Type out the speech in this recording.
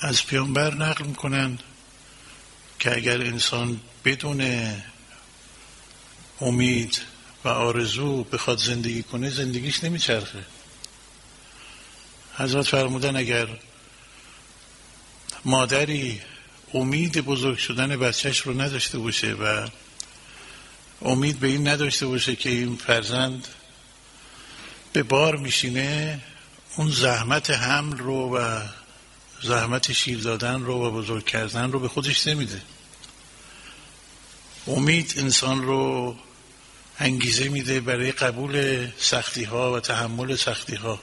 از پیامبر نقل می‌کنن که اگر انسان بدون امید و آرزو بخواد زندگی کنه زندگیش نمیچرخه. حضرت فرمودن اگر مادری امید بزرگ شدن بچهش رو نداشته باشه و امید به این نداشته باشه که این فرزند به بار میشینه اون زحمت حمل رو و زحمت شیر دادن رو و بزرگ کردن رو به خودش نمیده. امید انسان رو انگیزه میده برای قبول سختی ها و تحمل سختی ها